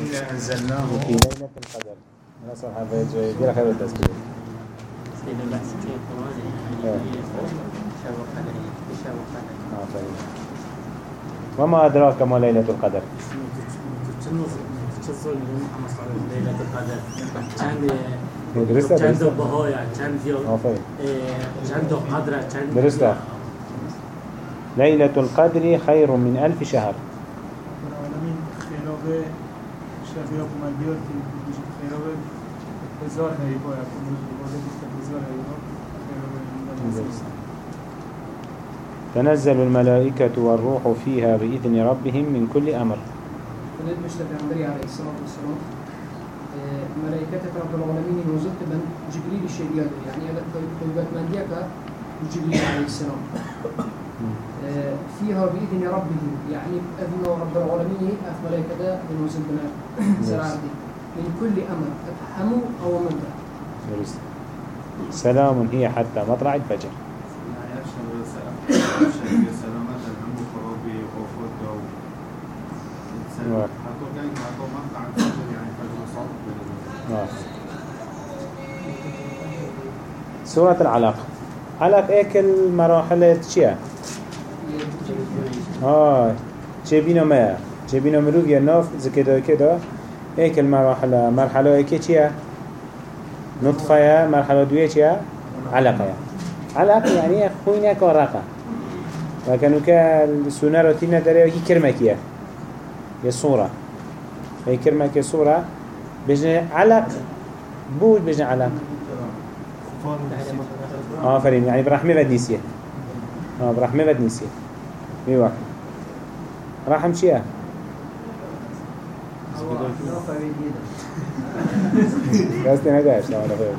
إنا أنزلناه في ليلة القدر نصر هذا جاي دير خير التسبيح وما أدراك ما ليلة القدر ليلة القدر درسته چند بهایا چند یا چند قدره چند درسته ليلة القدر خير من ألف شهر. تنزل الملائكة والروح فيها بإذن ربهم من كل أمر. فلد مشتى پیامبری علیه الصلاة والسلام. ملائكة رب العالمين نوزت من جبريل الشريعة يعني أنا قلبت من ديك جبريل عليه السلام. فيها بإذن ربهم يعني أذن رب العالمين أف ملائكة نوزت من زرار دي. من كل أمر أفهموا أو درست سلام هي حتى مطلع الفجر. سورة العلق علق اكل مراحل چيه آه؟ جبينو ما جبينو مروف يا ناف زكدا كدا اكل مراحل مرحلة اكي چيه نطفة مرحلة دوية چيه علقة علق يعني خوينك ورقة وكانوا كالسونة روتينة داري وكي كرمكية يا صورة هي كرمك صورة بجن علق. بود بجن علق. آفرين يعني برحمة بدنيسية آه برحمة بدنيسية أيوه رحم شيئا بس لا ولا غير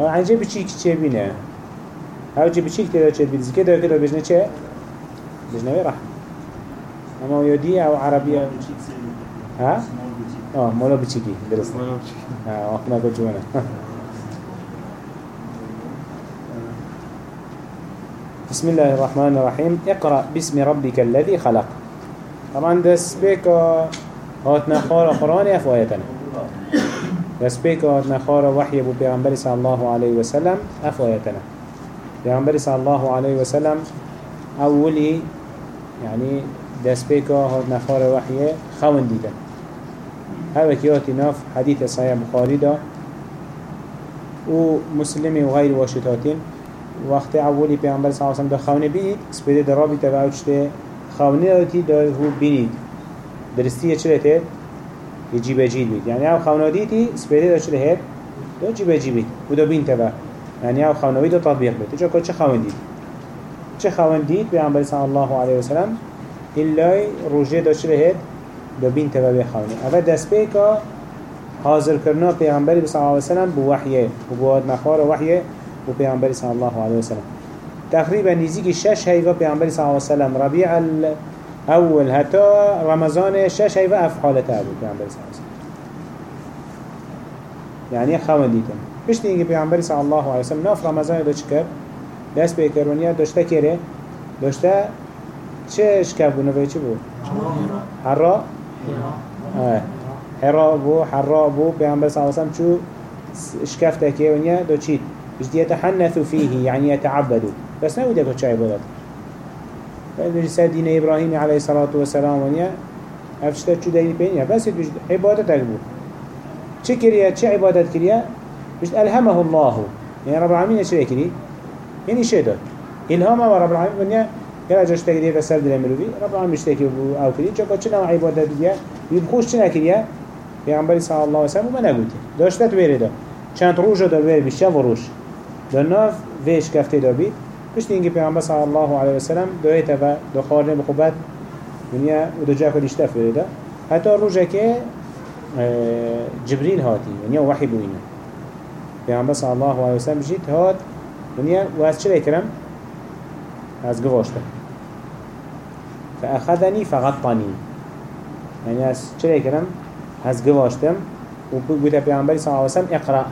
آه عن جيب چيك چه بينه هاو جيب چيك تدا چه بيدز كده كده بجنة چه بجنة رحم أما يودي أو عربية؟ ها؟ آه مولا بچيكي درست. آه إحنا كل جوانا بسم الله الرحمن الرحيم. اقرأ باسم ربك الذي خلق. طبعا دس بيك هاتنا خار قرآن أفوايتنا دس بيك هاتنا خار وحي أبو بيغمبر صلى الله عليه وسلم أفوايتنا بيغمبر صلى الله عليه وسلم أولي يعني دس بيك هاتنا خار وحي خون ديتا هذا كياتي ناف حديث صحيح بخاري دا ومسلمي وغير واشتاتين. وقت اولی پیامبر صلی الله علیه و سلم خونه بید سپیده درابی تبع چته خونه داتی دا هو بینید. درستیه چه ته یجیب جید بید. یعنی او خونه دیتی سپیده دا چه هد دا جیب جید بید و دا بین تبع یعنی او خونه دا تطبیق بید. چه چه خونه دید؟ چه خونه دید؟ پیامبر صلی الله علیه و سلم. الا روجه دا چه هد دا بین تبع به خونه اول دست پیکا حاضر کرنا پیامبر صلی الله علیه و سلم بو وحیه. بو نخار وحیه. و پیامبر صلی الله علیه و سلم. تقریبا نزدیک شش هیوا پیامبر صلی الله علیه و سلم. ربیع الأول حتی رمضان شش هیوا افعالته بود پیامبر صلی الله علیه و سلم. یعنی خوان دیتم پشت اینکه پیامبر صلی الله علیه و سلم ناف رمضان دو چکر دست به کرونیا داشته کره داشته چه اشکاب بونه به چه بود؟ حرا؟ آه. حرا بو حرا بو پیامبر صلی الله علیه و سلم چو اشکافته که ونیا دو چید بجد يتحنثوا فيه يعني يتعبدوا بس نودي كل شيء عبادات فبجد دين إبراهيم عليه الصلاة والسلام ونيا أفشتا شو دين بينيا. بس بجد عبادة تقبل چه كريا؟ چه عبادات كريا؟ بجد ألهمه الله. يعني رب العالمين شو كري يعني شو ده إلهام رب العالمين ونيا. يلا جوش تقدي بسر دل مروي رب العالمين مشتكي أو كري. چه نوع عبادات ديا؟ يبخوش چه كريا پیغمبر صلی الله علیه و سلم ما نگوتی داشتت ویره دا چند روز ویر بیشتر و روش در ناف ویش کفته دا بید. پشت اینکه پیغمبر صلی الله علیه و سلم دویت و دو خارن بخوبت دنیا و دو جا کلیش تفره دا حتی روزه که جبريل هاتي ونيا وحي بوينه پیغمبر صلی الله علیه و سلم جيت هات ونيا و از چه کرم از گواشته. فأخذني فغطني يعني از چه کرم از گواشتم. و بوده پیغمبر صلی الله علیه و سلم اقرأ.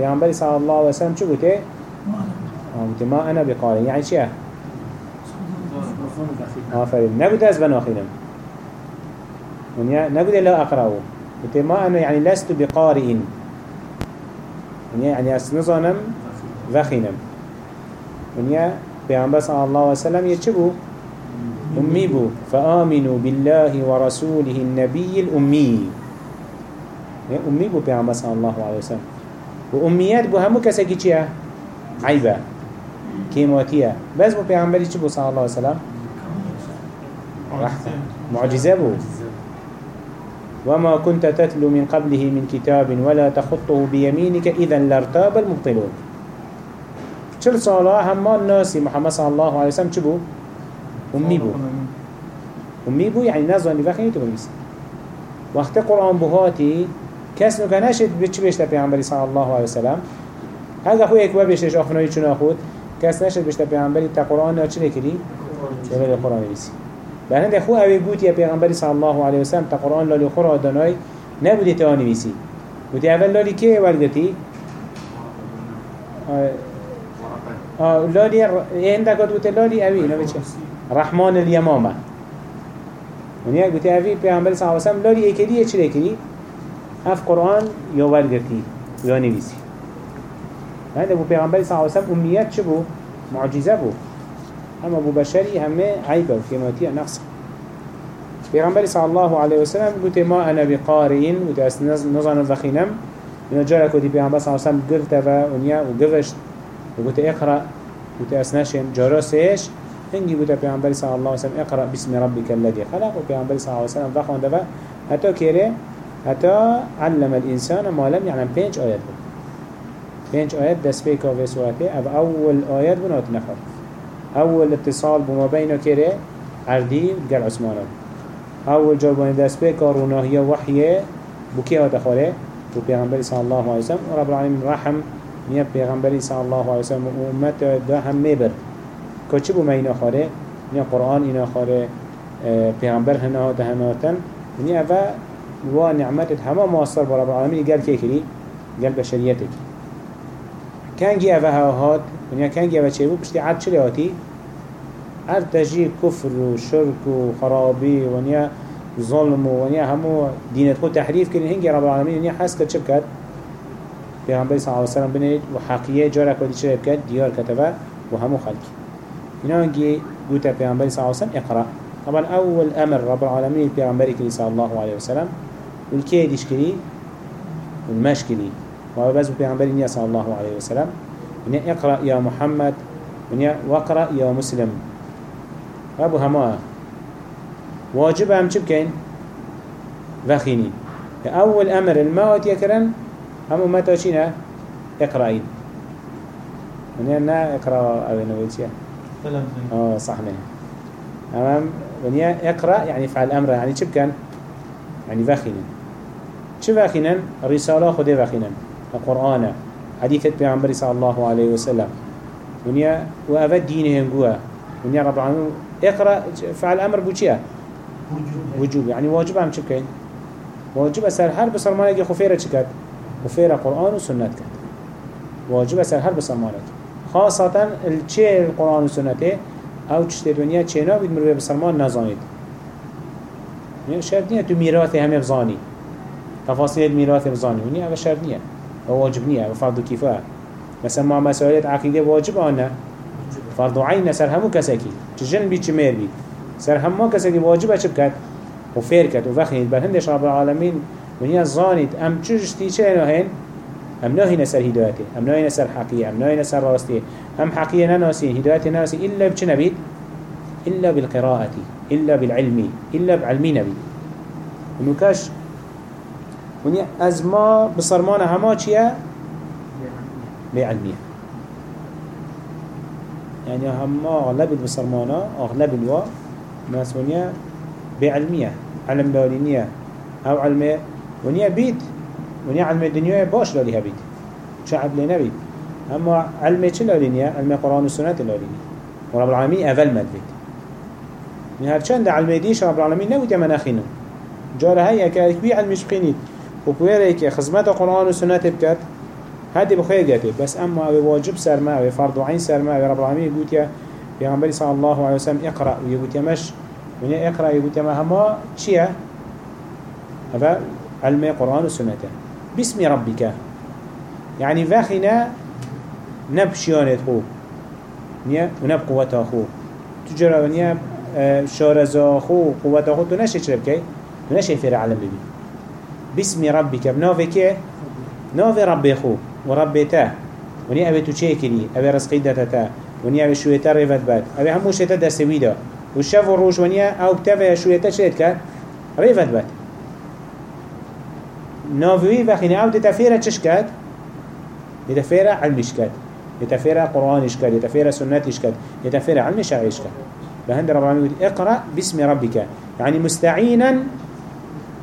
پیغمبر صلی الله علیه و سلم چه گوته قلت ما أنا بقارئ يعني دخيل آفرين نقول أز بناخلم ونيا نقول لا أقرأه قلت ما أنا يعني لست بقارئ ونيا يعني أسنظنم وخينم ونيا بيعنبس صلى الله عليه وسلم يتشبه أمي بو؟ فآمنوا بالله ورسوله النبي الأمي أمي بو بيعنبس صلى الله عليه وسلم. وأميات بو همو كسكي چيا عيبا كيمواتيا بس بو بيعنبري چبو صلى الله عليه وسلم؟ رحمة. معجزة بو. وما كنت تتلو من قبله من كتاب ولا تخطه بيمينك إذا لارتاب المبطلون. چل سالا هما الناس محمد صلى الله عليه وسلم چبو أمي بو. أمي بو يعني نازل نفخي تبريس وقت قرآن بهاتي کس نو نشد به چی بشته پیامبری صلی الله علیه و سلم؟ هر خو یک و بشتش آخنایی چون خود کس نشد بشته پیامبری تا قرآن نه چه نکردی؟ قرآن نویسی. بعد هند خو اوی گوت یا پیامبری صلی الله علیه و سلم تا قرآن لالی خور آدنای نبودی تا نویسی. بودی اول لالی که اول گتی لالی این دکت بودی لالی اوی نه بچه رحمان الیمامه. ونیا گوته اوی پیامبر صلی الله علیه و سلم لالی اکدی چه لکدی اف قرآن يا ورقتي يا نبيسي هذا ابو پیغمبر صلى الله عليه وسلم أمنيات شبو معجزة بو اما ابو بشري همه عيبه وكيماتية نقص. پیغمبر صلى الله عليه وسلم قلت ما أنا بقارئين قلت اس نظن الضخينم من جارك ودي پیغمبر صلى الله عليه وسلم قلت ونيا وقفشت وقلت اقرأ. قلت اس نشن جارسيش هنجي قلت پیغمبر صلى الله عليه وسلم اقرأ باسم ربك الذي خلق. وپیغمبر صلى الله عليه وسلم ضخون دفا حتى كيري حتى علم الإنسان ما لم يعلم. بينج آيات بو بينج آيات دس بيكا في سورته. أو أول آيات بنات نفر. أول اتصال بما بين كيري عردي قال عثمان أول جربان دست بي كارونا هي وحي بكي هذا خاله وبيغمبري صلى الله عليه وسلم. ورب العالمين رحم. نيا بيغمبري صلى الله عليه وسلم وأمت ده هم مبر كتشب ما إنا خاله نيا قرآن إنا خاله بيغمبر هنا هذا هناتن نيا و هما مواصل برب العالمين قال كي كري قال بشريتك كان جي أفها هاد ونیا کنگی و چه بو پشتی عد چلی آتی هر تجی کفر و شرک و خرابی ونیا ظلم و ونیا همو دینت خود تحریف کردن هنگی رب العالمین ونیا حس کرد چه بکد پیغمبر صلی الله علیه وسلم بنید و حقیه جارا کدی چه بکد دیار کتبه و همو خلق اینا هنگی گوتا پیغمبر صلی الله علیه وسلم اقرأ. طبعا اول أمر رب العالمين پیغمبر کلی صلی الله علیه وسلم والكي ديش كري والماش كري وهذا بس بيغمبر صلى الله عليه وسلم. ونيا اقرأ يا محمد ونيا واقرأ يا مسلم. أبو هما واجب هم چه بكين وخينين أول أمر الموت يكرن هم أمتا چينا اقرأين. ونيا نا اقرأ أو نويتيا آه صح منه. أمام ونيا اقرأ يعني فعل أمر يعني چه بكن يعني وخينين چه وخينين رسالة خده وخينين القرآن حديثة بيعنبري صلى الله عليه وسلم ونيا وأفد دينهم جوا ونيا رب العالمين اقرأ فعل أمر بوشيا وجوب يعني واجب هم شكين واجب أسأل هر بسرمانك خفيرة شكت خفيرة قرآن وسنة كت واجب أسأل هر بسرمانك خاصة الشيء القرآن والسنة أو تشتري دنيا تشينا بيد مروي بسرمان نزانيد يعني شرط نية تو ميراثي هم بزاني تفاصيل الميراث بزاني ونيا هذا شرط نية. واجب نية. وفرض كفاية. مثلا مع مسؤولية عقيدة واجب أنا فرض عين سر همو كسكي تجن بي تشمير بي سر همو كسكي واجب أشب كات وفير كات وفخنيت بل هندش رب العالمين ونيا زانيت أم تشتي چه هين أم ناهي نسر هدايته أم ناهي نسر حقية أم ناهي نسر راستي أم حقية نناسي هدايته نناسي إلا بچه نبيت إلا بالقراءة إلا بالعلم إلا بعلمي نبي ونكاش ونیا از ما بصرمان هما چیه؟ بعلمیه يعني هما أغلب بصرمانا أغلب الوا ونيا بعلمية علم دارينية أو علم ونيا بيت ونيا علم الدنيا باش لاليها بيت شعب لنا بيت أما علم چه لالينية علم قرآن والسنة لالينية ورب العالمين أول مد بيت من هرچند علم ديش رب العالمين نوت من أخينا جار هيا كأكبي علمش بخينيت وكويري كي خزمت قرآن والسنة بكت هادي بخير قاتل بس أما واجب سرما أو فرض عين سرما أو رب العالمين يقول يا پیغمبر صلى الله عليه وسلم اقرأ ويقول يا مش. ونيا اقرأ يقول ما هما چيا هذا علم القرآن والسنة. باسم ربك. يعني فاخنا نبشيانت خو نيا؟ ونب قوة خو تجرى ونيا آه، شارزا خو قوة خو تو نشي چرب كي؟ تو نشي فير علم ببي. باسم ربك. بناوه كي؟ ناوه ربي خو وربيته ونيا أبي تو چه كري أبي رزقي دتتا ونيا أبي شويتا ريفت بات أبي همو دستوي دا والشف والروش ونيا أو كتابة شويتا شيت كات ريفت بات ناوي وخينا أو تتفيرا چشكات يتفيرا علمش كات. يتفيرا قرآنش كات. يتفيرا سنتش كات. يتفيرا علم شرعيش كات. فهند رب العالمين يقول اقرأ باسم ربك. يعني مستعينا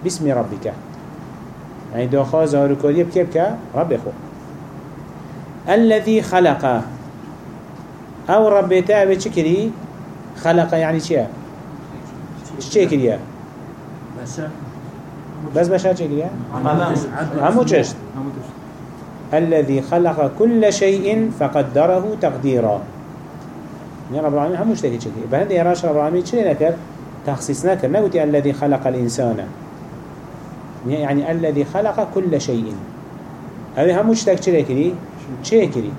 باسم ربك. يعني داخل ظاهر كوريا بكيبك رب خو. الذي خلق. أو رب تابع چكري خلق يعني چيا؟ چكريا بس بشار چكريا همو چشت. الذي خلق كل شيء فقدره تقديرا. يعني رب العالمين هموش تكي چكري بهند يراش رب العالمين چلي نكر تخصيص نكر نقول الذي خلق الإنسان. يعني الذي خلق كل شيء. هذا هموش تك چلي كري چكري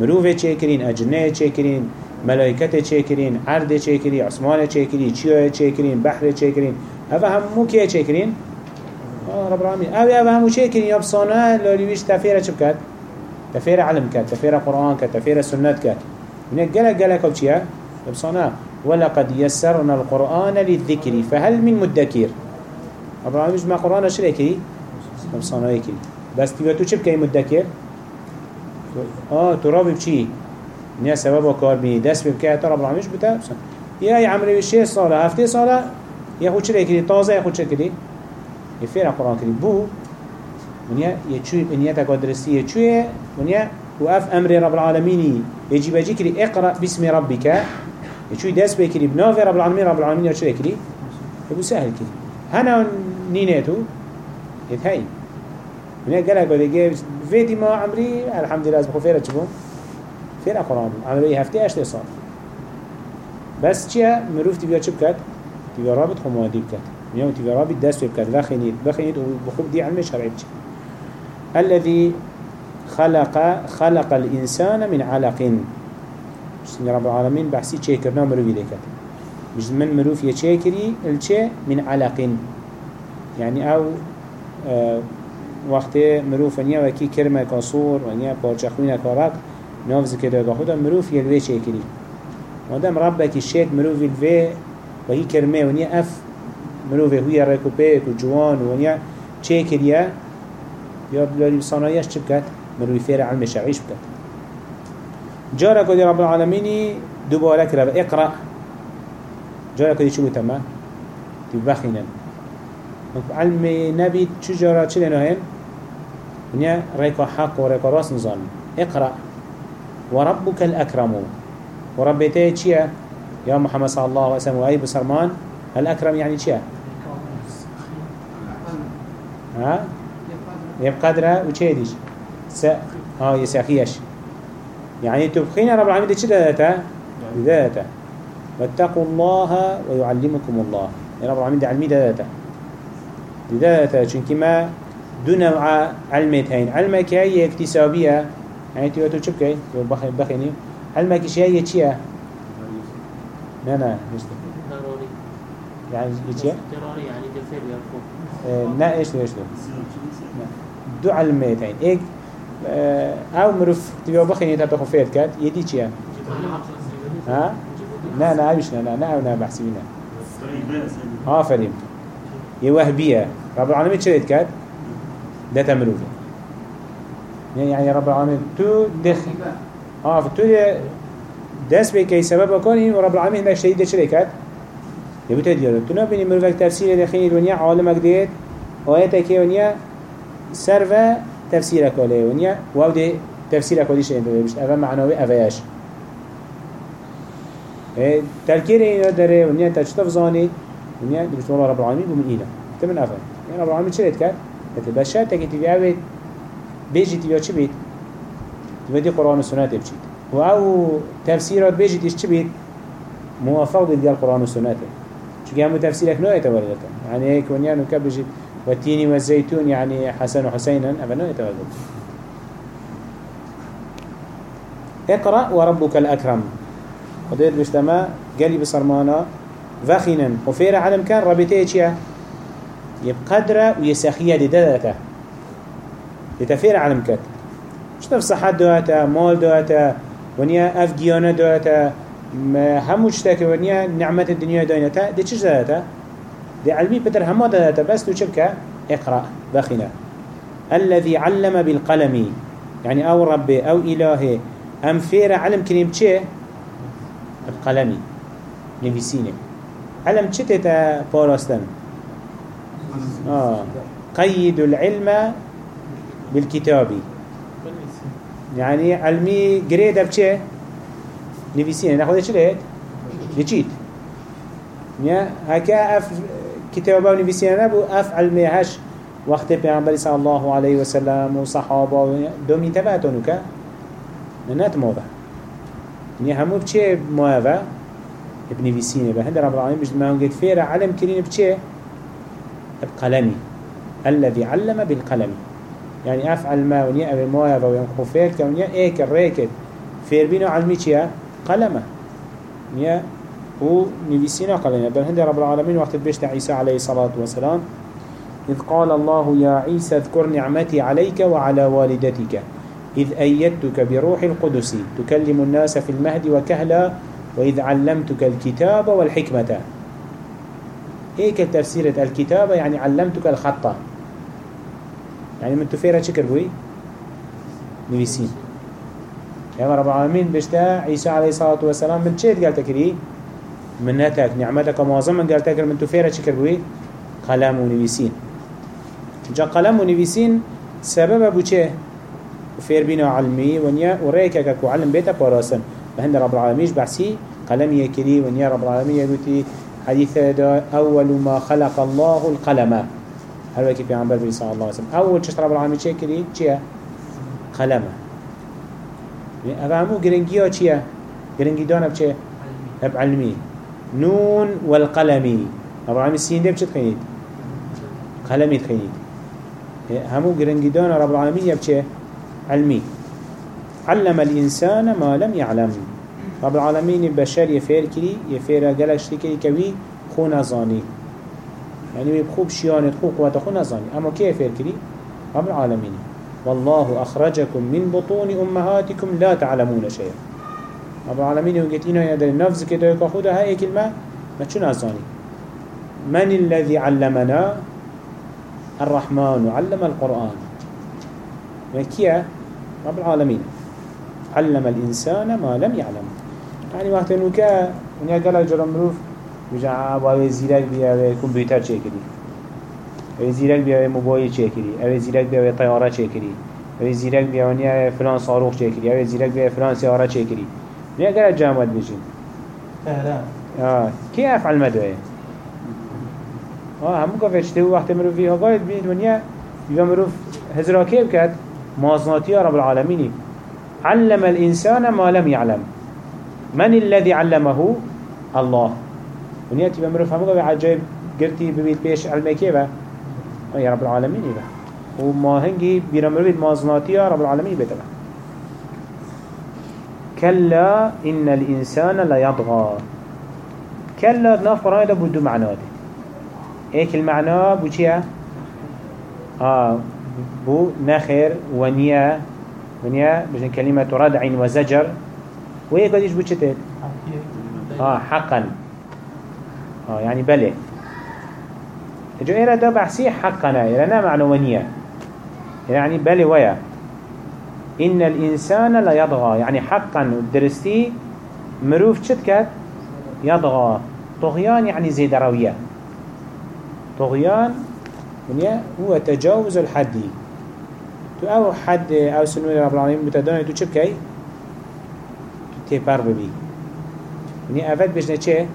مروفه چكرين أجنة چكرين ملائكته چكرين عرض چكري عثمان چكري چيوه چكرين بحر چكرين هذا همو كيه چكرين آه رب العالمين. أو أو همو چكرين يبصانا لوليويش تفيرا چب كات تفيرا علم كات تفيرا قرآن كات تفيرا سنة كات. من قلق قلق أو چيا يبصانا ولقد يسرنا القرآن للذكر. فهل من مدكير العالمين ما قرآن شريكي يبصانا يكري بس تيوتو چب كي مدكير آه ترابي بچي نيا سبب وكار بني دست بكي رب العالمين بتا يا يا عمري بشي صالة هفته صالة يا خود چرا كري تازه يا خود چرا كري يفير القرآن كري بو. ونيا يچوي بنيا تقدرسي يچوي ونيا وقف أمر رب العالمين يجي بجي كري اقرأ باسم ربك يچوي دست بكري بنافي رب العالمين رب العالمين يچوي كري يبو سهل كري هنا نينيتو. يتهي. من قال قال يجي فيدي ما عمري الحمد لله بخو فيرا تبون فيرا قرآن عمري هفتي أشتي صار. بس چيا مروف تبيا چب كات تبيا رابط خمادي بكات. اليوم تبيا رابط دست بكات. بخينيت بخينيت وبخوب دي علمي شرعي بچي الذي خلق خلق الإنسان من علق. بسم رب العالمين بحسي چه كرنا مروفي لكات مش من مروف يچه الچه من علق. يعني أو آه وقت مروف ونیا وکی کرمه کاسور ونیا پارچخوین کارک ناف ذکر داگه خدا مروف یلوه چه کری مادم رب کی شیک مروف و هی کرمه ونیا اف مروف هوی رکوپه و جوان ونیا چه کریه یا بلالی صنایش چه بکد مروف فیر علم شرعیش بکد جارة قد رب العالمين دوباره كرا اقرأ. جارة قد شو تما تبخينا علم نبي شو جارة شو لنهين ونيا ريكا حق وريكا رأس نظام. اقرأ. وربك الأكرم. وربيته چيا؟ يا محمد صلى الله عليه وسلم. وأي بسرمان الأكرم يعني چيا؟ ها؟ يبقى قدره وچه ديش س آه يساخيش يعني تبخين رب العالمين دي چه داتا داتا واتقوا الله ويعلمكم الله. يعني رب العالمين دي علمي داتا چونك ما دو نوع علمت هين علمك هي اكتسابية يعني تيو تو چب كي تو بخي بخيني علمك شيء هي لا لا مش ضروري يعني يچيا ضروري يعني دفر يرفض آه لا إيش إيش دو علمت هين ايك آه أو مروف تيو بخيني تبقى خفيت كات يدي چيا ها؟ لا لا عايش لا لا لا لا بحسبينا آفرين يوهبية رب العالمين شريت كات ده تعملوه يعني رب العالمين تو دخ آه فتو دس بكي سبب كوني ورب العالمين هناك شديد شركات يبوت ديالو تو نبيني مروفك تفسير دخيل ونيا عالمك ديت آياتك ونيا سرفا تفسيرك عليه ونيا واو دي تفسيرك ودي شيء مش أفهم معنوي أفياش تذكير إيه داره ونيا تجتف زاني ونيا دي بسم الله رب العالمين بمن إيلا تمن أفهم. يعني رب العالمين شريت كات مثل بس شرط که تیوی اوید بیجی تیوی چی بید؟ تبدي قرآن والسنة بجيت وأو تفسيرات بيجي إيش تبيت موافق بالدي القرآن والسنة شو قاموا تفسيرك نوع يتولد يعني هيك ونيا نكبجي والتين والزيتون يعني حسن وحسينا. أبا نوع يتولد اقرأ وربك الأكرم. خديت بشتما قالي بصرمانا وخينا وفير علم كان ربيته چيا يبقدر ويسخية لدادته لتفير علم كت. نفس صحة دواتا مال دواتا ونيا أف جيانا دواتا همو شتاك ونيا نعمة الدنيا داينتا دي چش داتا دي علمي بتر هما داتا بس تو شبكة اقرأ. بخنا الذي علم بالقلم. يعني أو ربي أو الهي أم فير علم كريم چه؟ القلمي نفسينه علم چه تتا باراستن آه. قيد العلم بالكتاب يعني علمي جريدة بچه نفسينه ناخده چه لهت لچيت هكا اف كتابه ونفسينه نبو اف علمي هش وقت پیغمبر صلى الله عليه وسلم وصحابه دومين تبعتونو که نت يعني همو بچه موضع بنفسينه بهند رب العالمين بجد ما هم قد فيرا علم كرين بچه؟ بقلمي الذي علم بالقلم. يعني أفعل ما ونيأ أبي موضع وينقو فير كونيا إيك الريكد فير بينو علمي چيا؟ قلمه. نيأ و نفسينا قلمه. بهند رب العالمين وقت بيشت عيسى عليه الصلاة والسلام؟ إذ قال الله يا عيسى اذكر نعمتي عليك وعلى والدتك. إذ أيدتك بروح القدس. تكلم الناس في المهد وكهلا وإذ علمتك الكتاب والحكمة. هيك تفسير الكتاب يعني علمتك الخطة. يعني من تفيرة شكر بوي؟ نويسين يا رب العالمين بشتا عيسى عليه الصلاة والسلام من شيء قال تكري؟ منتك نعمتك معظم من قال تكري من تفيرة شكر بوي؟ قلم ونويسين جا قلم ونويسين سبب أبو چه فير بينا علمي ونيا وريكا كو علم بيتا باراسن بهند رب العالمين بحسي قلم يكري ونيا رب العالمين يقولي حديث دا أول ما خلق الله القلم. هل وكي في عمبر صلى الله عليه وسلم؟ أول شش رب العالمين چه كري چيه قلم. يعني أفهمو گرنگيا چيه گرنگي دانا بچه هب علمي. نون والقلمي. رب العالمين سين ده بچه تخينيد؟ قلمي تخينيد. همو گرنگي دانا رب العالمين يبچه علمي. علم الإنسان ما لم يعلم. رب العالمين بشر يفير كري يفير قلش كري كوي خو نظاني يعني بخوب شيانة خو قوة خو نظاني أما كيف يفير كري رب العالمين. والله أخرجكم من بطون أمهاتكم لا تعلمون شيئا. رب العالمين يقول إنا يدر النفس كده يقول هاي كلمة ما شو نظاني من الذي علمنا؟ الرحمن علم القرآن. وكيا رب العالمين. علم الإنسان ما لم يعلم. يعني وقت نوكا ونيا قال جرم مروف بجا أبوه زيرك بيا كمبيوتر چه كري أو زيرك بيا موبايل چه كري أو زيرك بيا طيارة چه كري أو زيرك بيا ونيا فلان صاروخ چه أو زيرك بيا فلان سيارة چه ونيا قال جامد بيجين آه كي أفعل مدوية آه همو كفتشته وقت مروف فيها قايد بيد ونيا بيا مروف بكت مازناتي رب العالمين علم الإنسان ما لم يعلم. من الذي علمه؟ الله. ونياتي بمرو فهمو عجيب قرتي ببيت بيش علمي كيبا يا رب العالمين يبا. وما هنجي بيرمرو بيت مازناتي رب العالمين بيتبا كلا إن الإنسان لا يضغى. كلا ناف قرآن ده بدو معناه إيك المعنى بو چيا؟ آه بو نخر ونيا ونيا بجن كلمة ردع وزجر وهي قديش بو چتت آه حقا. آه يعني بله. جو إيرا ده بحسي حقنا إيرا نا معنى ونيا يعني بله ويا إن الإنسان لا يضغى يعني حقا درستي مروف چتكت يضغى طغيان يعني زيد روية طغيان هو تجاوز الحد تو أو حد أو سنوي رب العالمين بتداني تو چه بكي تو تيبر ببي ونيا افاد بجنه چه؟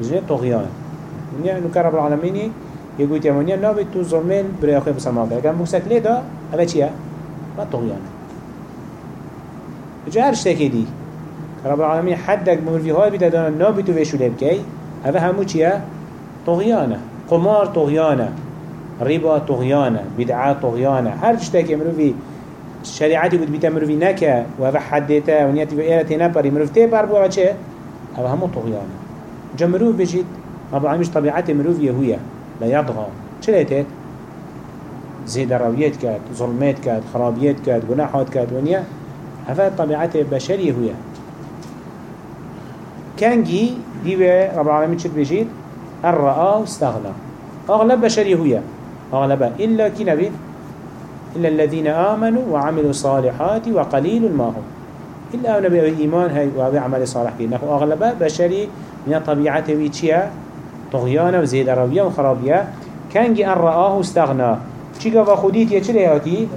بجنه طغيان ونيا نوكا رب العالمين يقول يا ونيا نابي تو ظلمين بري أخي بسماك اگر موسك ليه دا افاد چيه ما طغيان جا هر شتاكي دي رب العالمين حدك مروفي هاي بيتا دانا نابي تو ويشو لبكي هذا همو چيا طغيانة قمار طغيانة ربا طغيانة بدعاء طغيانة. هر شتاكي مروفي شريعتي قد بيتا مروفي نكا وهذا حديتا ونياتي بإيرة تنبري مروف تبر بوا چه؟ هذا همو طغيانة. جا مروف بجيت رب العالمين طبيعتي مروف يهوية لا يضغى چه ليتت؟ زيد رويت كات ظلمات كات خرابيات كات جناحات كات ونيا. هذا طبيعته البشرية هي كانجي ديوه رب العالمين شد بيجيت الرأى استغنى أغلب بشرية هي أغلب إلا كي نبي إلا الذين آمنوا وعملوا الصالحات وقليل ما هم. إلا نبي إيمان هاي وأبي عمل صالح كي. نحو أغلب بشري من طبيعته ويتشيا طغيانة وزيد روية وخرابية كانجي أن رآه استغنى. چی گفت خودیت یه چه لیاتی؟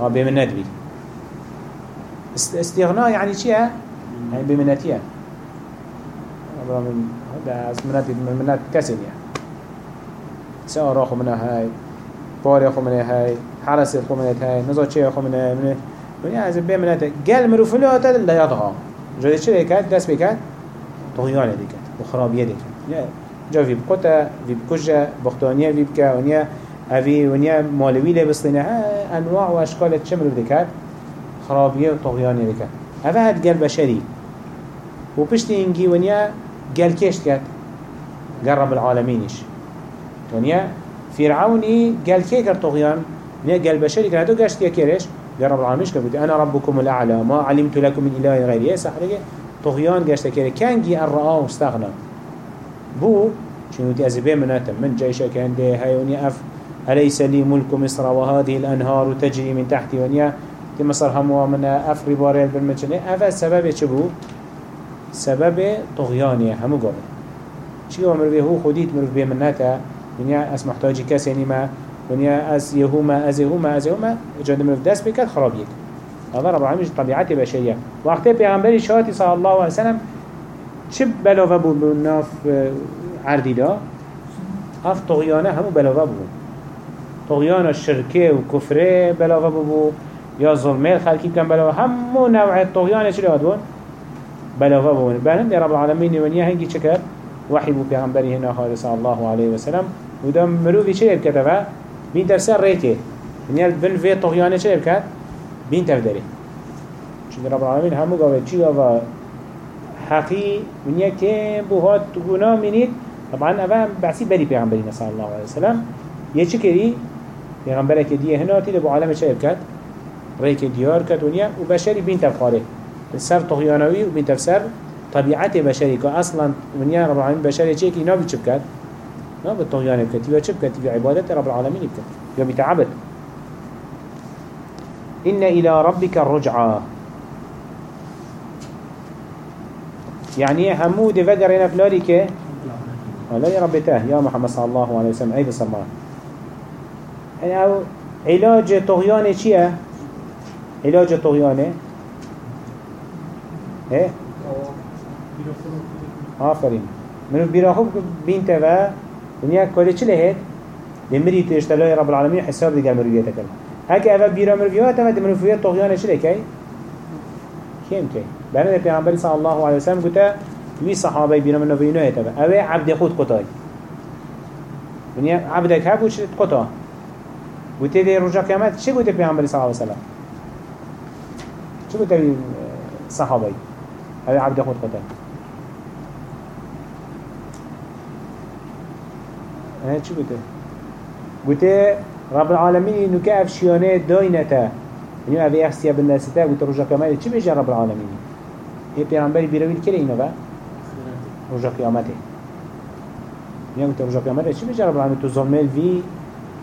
آه بمنت بی استغناء يعني چیه؟ يعني بمنتیه والله من هذا از منت من منت کسی نیه سعر خو منه هاي بار خو منه هاي حرس خو منه هاي نزا چه خو منه منه من از بمنت قال مروفلو هذا لا يضغى جدي چه بكات دست بكات طغيان ديكات وخرابيه ديكات جا في بقطة في بكجة بختانية في بكا ونيا اوی ونیا مالوی لی بستینه أنواع و اشکال چه مرو دکد خرابیه و طغیانی دکد اوه هد گل بشری و پشت اینگی ونیا گل کشت کد گل رب العالمینش ونیا فرعونی گل که کرد طغیان؟ ونیا گل بشری کرد. و گشت یا کرش گل رب العالمینش کرد أنا ربكم الاعلى. ما علمت لكم من اله غيري. صحيح طغيان گشت کرد کنگی الرآه استغنا. بو شنو تي ازبي مناتم من جيشة كان ده هايوني اف أليس لي ملك مصر وهذه الأنهار تجري من تحت ونيا. دي مصر هموا من أفري باريل بالمجنة أفا سبب چبو سبب طغيانية. همو قابل چي هو مروي هو خوديت مروي بمناتا ونيا أس محتاجي كسيني ما ونيا أس يهوما أز يهوما أز يهوما جاد مروي دست بكت خرابيك هذا رب العالمين طبيعتي بشرية وقتی پیغمبری شاتی صلى الله عليه وسلم چه بلاوه بود ناف عردی دا اف طغیانه همو بلاوه بود طغيان الشركة وكفره بلاغه ببو يا ظلمه الخلقي كان بلاغه همو نوع الطغيان چلي هادون بلاغه ببو بلهم دي رب العالمين ونيا هنگي چكر وحي بو پیغمبري هنا خالص الله عليه وسلم ودا مروفي چه بكتبه بين تفسير ريته ونيا بن في طغيانه چه بكت بين تفدري چون رب العالمين همو قاوه چي قاوه حقي ونيا كم بو هات گناه منيد طبعا اوه بحثي بري پیغمبرين صلى الله عليه وسلم. یه چی کری؟ پیغمبره که دیه هناتی لبو عالم چه بکد ریک دیار کد ونیا و بشری بین تفخاره سر طغیانوی و بین تفسر طبیعت بشری که أصلا ونیا رب العالمین بشری چه که نابی چه بکد طغیان بکد تیوه چه بکد تیوه عبادت رب العالمین بکد یا بتعبد إن إلى ربك الرجعة. يعني همو دي فقر هنا فلاري كه ولا يا رب تاه يا محمد صلى الله عليه وسلم عيد الصلاة يعني أو علاج طغيانه چیه؟ علاج طغيانه إيه؟ آفرین منو بیراخو بینته و دنیا کلی چه لهید؟ دمری تو اشتلای رب العالمین حساب دیگر مرویت کن هکه اوه بیرا مرویت و دمرو فویت طغیانه چه لکی؟ کیم کی؟ برنده پیغمبری صلی الله علیه وسلم گوته وی صحابه بیرا منو بینو هیتا اوه عبد خود قطای دنیا عبدك هبو چه قطا گوته ده رجا قیامت چه گوته پیامبر صلی الله علیه وسلم؟ چه گوته صحابه هذا عبد خود قتل آه چه گوته گوته رب العالمین نکه افشیانه داینته یعنی اوه اخسیه بالنسته گوته رجا قیامت چه بیجه رب العالمین؟ یه پیامبری بیرویل کره اینو با رجا قیامته یعنی گوته رجا قیامته چه بیجه رب العالمین؟ تو ظلمه وی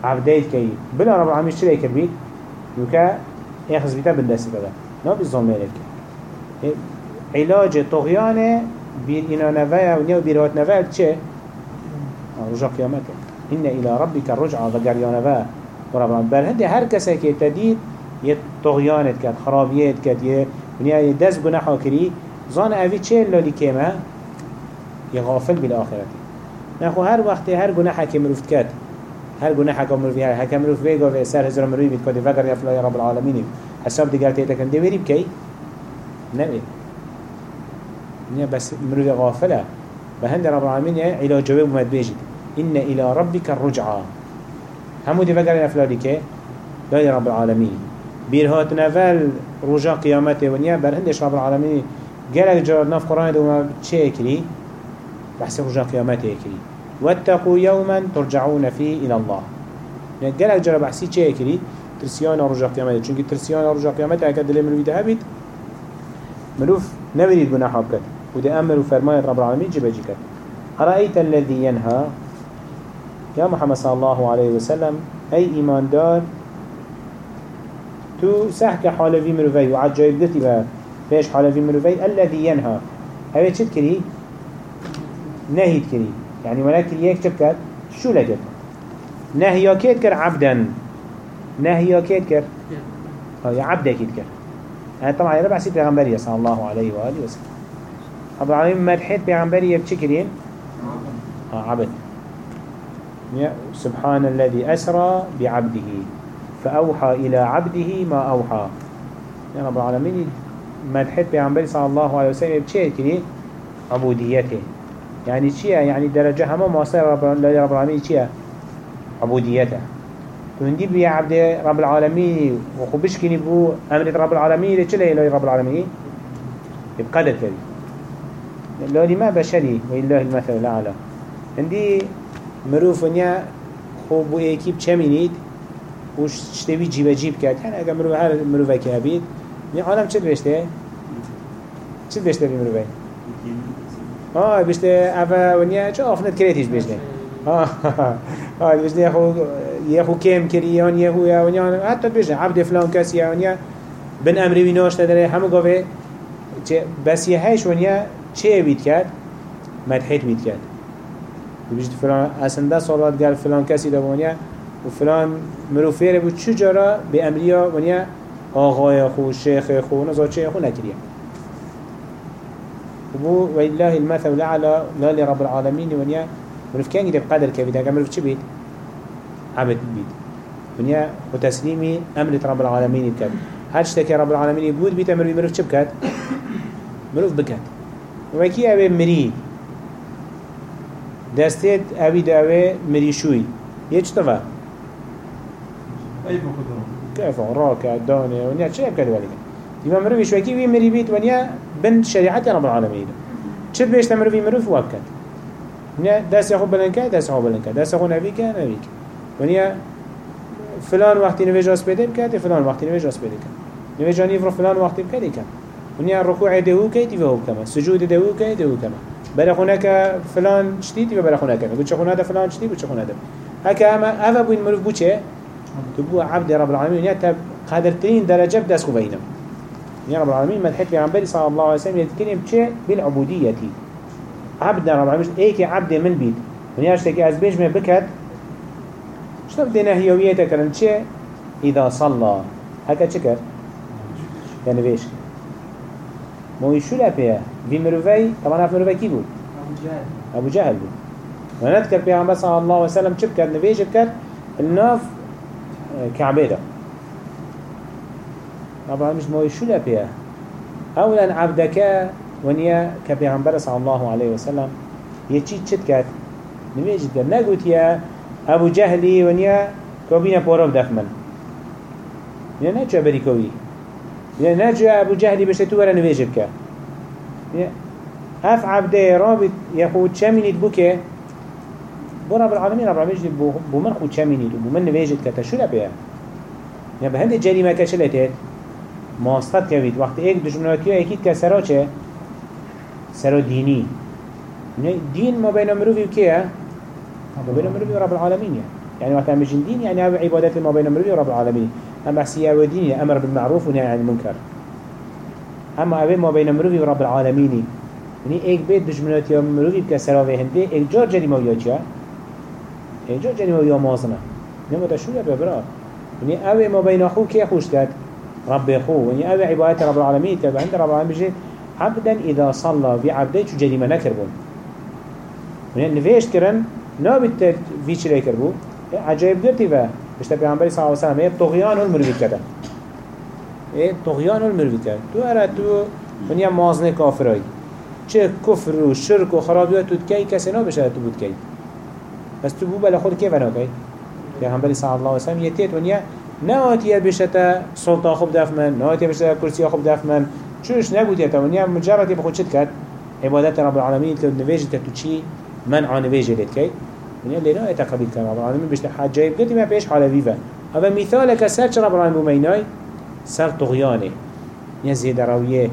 عبديت كي بلا رب العالمين شري كبيت يوكا يخز بيتا بالدست بدا نا بالظلم لك علاج طغيانه بير إنا نفايا ونيا بيروات نفايا چه؟ رجع قيامته إن إلى ربك الرجعة. وقريا نفايا ورب العالمين بل هندي هر كسا كي تديد يتطغيانت كد خرابيت كد ونيا يدز بنحو كري ظان أفي چه اللي كيما يغافل بالآخرة نخو هر وقت هر گناحه که مروفت کد هر گونه حکم مروی هر حکم مروی ویگا و سر هزار مروی بید کدی وگر یفلا رب العالمین حساب دیگر تیتا کن دی ویری بکی نبي نيا بس مروي غافلة بهند رب العالمين يا إلى جواب ما تبيجي إن إلى ربك الرجعة. همو دي فقر الأفلادي كي؟ رب العالمين. بيرهات نفل رجع قيامته ونيا برهندش رب العالمين. قالك جرى نف قرآن دوما چه كري بحث رجع قيامته كري واتقوا يوما ترجعون فيه إلى الله. يعني قالك جرى بحثي چه كري ترسيان رجع قيامته. چونك ترسيان رجع قيامته اكاد دلي مروي دهبت مروف نبريد گناح بكت وده أمر وفرمان رب العالمين جب جيكت أرأيت الذي ينهى؟ يا محمد صلى الله عليه وسلم أي إيمان دار تو سحك حالوي مروفي وعجائب دتي بها فيش حالوي مروفي الذي ينهى. هذا چد كري نهيد كري يعني ملاك يك چبكت شو لقد نهي كيت كر عبدا؟ نهي كيت كر؟ آه يا عبدا كيت كر. يعني طبعا يا ربع سيد پیغمبري صلى الله عليه وآله وسلم رب العالمين مدحيت پیغمبري بچكرين آه عبد. يا سبحان الذي أسرى بعبده فأوحى إلى عبده ما أوحى. يا رب العالمين مدحت بيعنبري صلى الله عليه وسلم بشيء كني؟ عبوديته. يعني شيء يعني درجة هما مواصل رب, رب العالمين شيء. عبوديته. تندي بي عبد رب العالمين وخبش كني بو أمرت رب العالمين ليش لا رب العالمين؟ بقدر كريم لولي ما بشري وإله المثل الأعلى. عندي مروف ونيا خوب بو ايكيب چمينيد وش تشتوي جيبه جيب كات يعني اگر مروف هر مروفه که هبید نی عالم چه بشته؟ چه بشته بی مروفه؟ آه بشته اوه ونیا چه آفنت کریتیش بشته؟ آه آه بشته یخو یخو کم کریان یخو یا ونیا حتی بشته عبد فلان کسی یا ونیا بن امری وی ناشته داره همه گاوه بس یه هیش ونیا چه بید کرد؟ مدحیت بید کرد بيجي فلان اسنده صلات قال فلان كسي دوانيا وفلان مروفير بود. چو جارا به امریا ونیا آقای خو شیخ خو نزا چه خو نکریا وبو والله المثل الأعلى لا لرب العالمين ونيا مروف كان يدب قدر كبيد هكا مروف چه بيت عبد بيت ونيا وتسليمي أمرت رب العالمين بكت هل اشتكي رب العالمين يقول بيت مروف مروف بكت مروف بكت وكي أبي مريد دستت اوی داوه مریشوی یه چه تفا؟ بقدرة كيف راكع دانه ونيا چه بكده ولی دیما مروی شوکی وی مری بیت ونیا بن شریعت رب العالمین. چه بیشتر مروی مروف وکد ونیا دست خو بلند کرد دست خو بلند کرد دست خو نوی کرد نوی کرد ونیا فلان وقتی نوی جاس پیدا کرد فلان وقتی نوی جاس پیدا کرد نوی جانی فرو فلان وقتی بکردی کرد ونیا رکوع دهو کیتی و هو کما سجود دهو کیتی دهو کما بلا خونك فلان شتيتي وبلا خونك قلت شخونا ده فلان شتي قلت شخونا ده هكا أما أفا بوين مروف بوچه تبو عبد رب العالمين يعني تب قدرتين درجة بدس خبينم يا رب العالمين مدحت في عمبالي صلى الله عليه وسلم يتكلم بچه بالعبودية عبد رب العالمين ايكي عبد من بيت ونيا اشتكي از بيج من بكت شنو بدنا هيويته كرن چه؟ إذا صلى هكا شكر يعني بيش مو يشو لبيه في مروفي؟ طبعا في مروفي كي بود أبو جهل. بود ونذكر بيغمبر صلى الله عليه وسلم شب كر نفيج كر الناف كعبه ده طبعا مش مو يشو لبيه أولا عبدك ونيا كبيغمبر صلى الله عليه وسلم. يتشي تشت كر نفيج كر نقول يا أبو جهلي ونيا كوبينا بوروف دفمن يعني نجا بريكوي يعني نجا أبو جهلي بشتو ولا نفيج بك اف عبده رابط شامينيت بوكي بو رب العالمين رب بو, من خود شامينيت بو من نواجد كتا شو لبيا يعني بهند جريمة كشلتت. ماستد كويت وقت إيك دجمناتيو أكيد كسرا چه سرا ديني. يعني دين ما بين مروفي وكيه ما بين مروفي ورب العالمين يعني يعني وقت أمجن دين يعني عبادات ما بين مروفي ورب العالمين. أما سيا ودين أمر بالمعروف ونهي عن المنكر. أما اوه ما بين مروفي ورب العالمين. يعني إيك بيت دجمنات يا مروفي بكسرا وهنده إيك جار جريمة ويا چيا إيك جار جريمة ويا مازنا نمو تشو يا ببرا يعني اوه ما بين اخو كي خوش كات رب أخو. يعني اوه عبادات رب العالمين تبع عند رب العالمين بجي عبدا إذا صلى في عبده شو جريمة نكربون يعني نفيش كرن نابت في چلي كربو عجائب درتي فا. بشتا پیغمبر صلى الله عليه وسلم إيه طغيان المروفي كده. إيه طغيان المروفي كده تو أرى تو ونیا مازن کافرای چه کفر و شرک و خرابیات تو تکی کسی بود کی بس تو بلا خود کی بنا کی پیغمبر صلی الله علیه و سلم یتیت ونیا نهاتیه بشتا سلطان خوب دفمن نهاتیه بشتا کرسی خوب دفمن چونش نبود یتا ونیا مجرد بخود رب نویجت تو چی؟ منع نویجه لید کی؟ ونیا لینا اتقبیل کرد رب العالمین بشتا حجایب قدی ما پیش حالا ویفا أما مثالك سرچ رب العالمین بومینای سر طغیانه نیا زیده رویه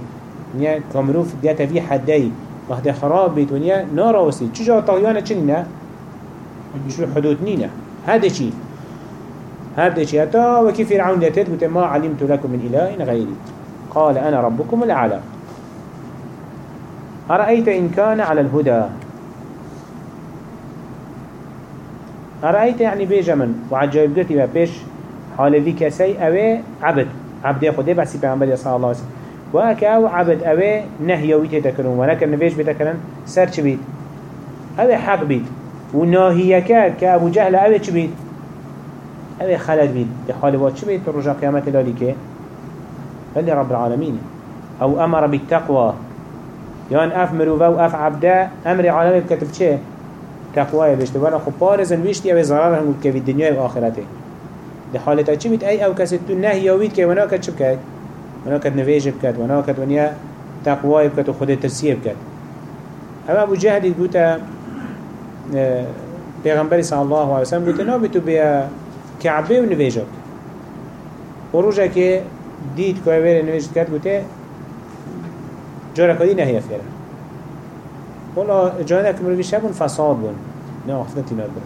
نیا کامروف دیتا في حدی وقت خراب بيت ونیا ناراوسي چجا طغیانه چنینه شو حدود نينا هذا شيء هذا شيء أتا وكيف فرعون لتد قلت ما علمت لكم من إله غيري. قال أنا ربكم الأعلى. أرأيت إن كان على الهدى؟ أرأيت يعني بيجا من وعجائب قلتي بيش حال في كسي أوي عبد. عبد خده بس پیغمبر صلى الله عليه وسلم. وهك أو عبد أوي نهي ويتكرون ولكن نفيش بتكرن سر چه بيت. أوي حق بيت. وناهيك كأبو جهل أوي چه بيت. أوي خلد بيت. بحال وات چه بيت؟ رجع قيامت لاليك فلي رب العالمين. أو أمر بالتقوى. يان أف مروفا وأف عبدا أمر عالمي بكتب چه تقوى بيشتوانا خب بارزن ويشتي أوي ضرر هم في الدنيا وآخرته لحالتا چه بيت أي أو كسي تو نهي يويد كي ونا كت چه بكت ونا كت نفيج بكت ونا كت ونيا تقوى بكت وخد ترسيه بكت أما أبو جهل يقول پیغمبر صلی الله علیه وسلم گوته نابی تو بیا کعبه و نویجه و روژه که دید که اویر نویجت کرد گوته جارا کدی نهیه فیره والا جانه مروی شبون فساد بون نه اخفتی ناد بون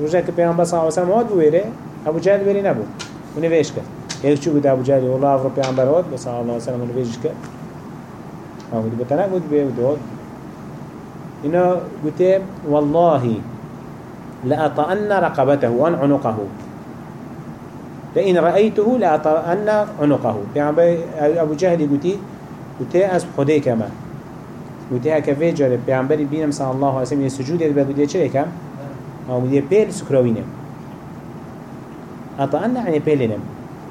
روژه که پیغمبر صلی الله علیه وسلم آد بویره ابو جهل بری نبود و نویش کرد یک چو بود ابو جهل والله افرو پیغمبر آد صلی الله علیه وسلم و نویجش کرد آه بود بتنه بود بیا و داد إنه قلت والله لأطأن رقبته وأن عنقه لئن رأيته لأطأن عنقه يعني أبو جهل قلت قلت أسب خدي بوده. اگه وی جاره پیامبری بینم صلی الله علیه و سلم یه سجودی به بوده چه کم بوده پیل سکراوینم. اطعن یعنی پیلینم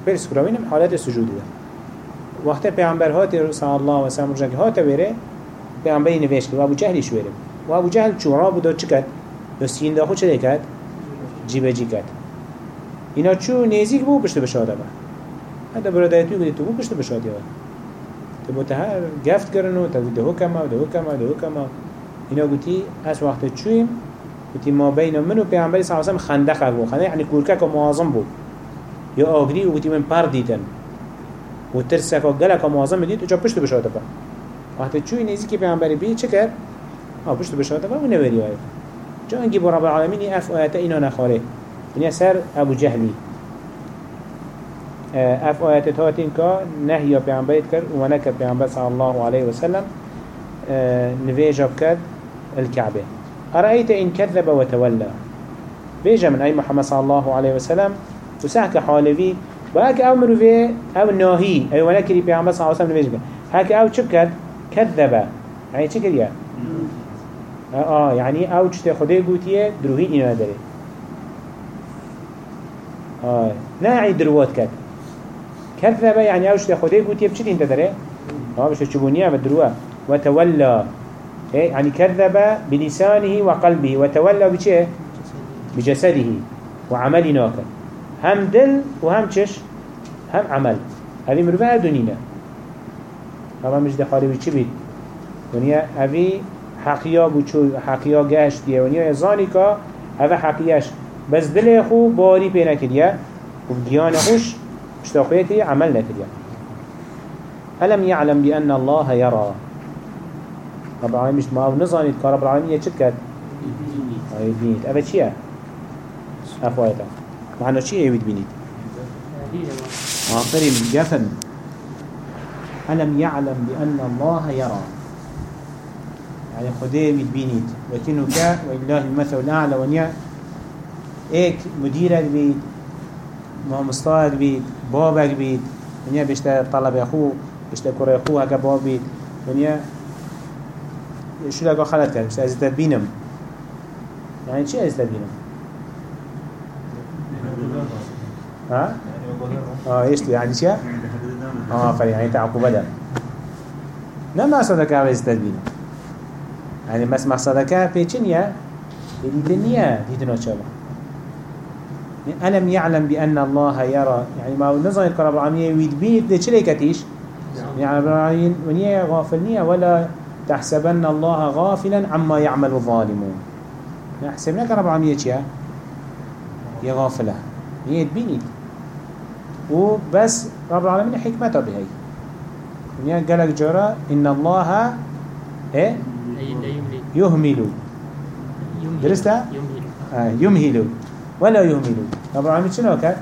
پیل سکراوینم حالت سجودیه. ده. وقتی پیامبر هاتی رو سال الله عزیم و هات بره پیامبری نوشت و ابو جهل شوره و ابو جهل چورا بود چکت، دستین داخل چه کرد؟ جیب جیکت. اینا چو نزیک بود پشت به شاده بود برادرت می‌گوید تو بود پشت به شاده تو بو تهر گفت کردن تو ده حکم و ده حکم و ده حکم اینا گفتی از وقت چویم؟ گفتی ما بین من و پیامبری صلی الله و خندق بود. خندق یعنی کورکک و معظم بود. یا آگری و گفتی من پر دیدن و ترسک و گلک و معظم دید و پشت بشاده با وقتی چوی نیزی که پیامبری بی چه کرد؟ آه پشت بشاده و نوری آید جا انگی بو رب العالمین اف آیت اینا نخاره یعنی سر ابو جهلی. أف آیت تاتین که نهی پیامبریت کرد و نکرد پیامبر صلی الله علیه و سلم نویجا کرد الكعبة. أرأيت إن كذب وتولى؟ بيجا من أي محمد صلى الله عليه وسلم وساك حالوي وهك أمر في أو ناهي أي ونكري بيعمل صلى الله عليه وسلم نبيجا هك أو شكر كذب. يعني شكر يا آه يعني أو شت خدای قوتيه دروهي إنا داره آه ناعي دروات كد كذب يعني أو شت خدای قوتيه بشت انت داره آه بش تشبونيه بدروه وتولى يعني كذب بلسانه وقلبه وتولى بشيء بجسده وعمل ناكل هم دل وهم چش هم عمل. هذه مروفة دنينا هذا مش دخالي بيچي بيت ونیا اوی حقیا بچو حقیا گشت دیه ونیا ازانی که اوه بس دل خو باری پی نکریه و خوش اشتاقیه کریه عمل نکریه ألم يعلم بأن الله يرى؟ رب العالمين مش ما نظانيت كرب العالمين يشد كد يبينيت أبدا شيء؟ أفوايتا معنا شيء يبيد بينيت آخرين جفن. ألم يعلم بأن الله يرى؟ يعني خديه بينيت وكنو كا ولله المثل الأعلى ونيا ايك مديرك بيد مستاك بيد بابك بيد ونيا بيشتا طلب أخوه بيشتا كره أخوه هكا باب بيد ونيا شو لقى خلت كان بيشتا أزيد بينم يعني شو أزيد بينم ها؟ آه إيش يعني شو؟ آه فري يعني تعقوب ده نه مقصدك عوض تدبين يعني بس مقصدك بيچنيا يديتنيا ديتنا شبه ألم يعلم بأن الله يرى؟ يعني ما نظر رب العالمين ويدبين ده چلي كتيش يعني رب العالمين ونيا غافلنية ولا تحسبن الله غافلا عما يعمل الظالمون. يحسبناك رب العالمين يا هي تبيني وبس رب العالمين حكمته بهي ونيا قالك جرى إن الله إيه؟ يهمل. يمهل درسته؟ يمهل آه يمهل. ولا يهمل رب العالمين شنو كان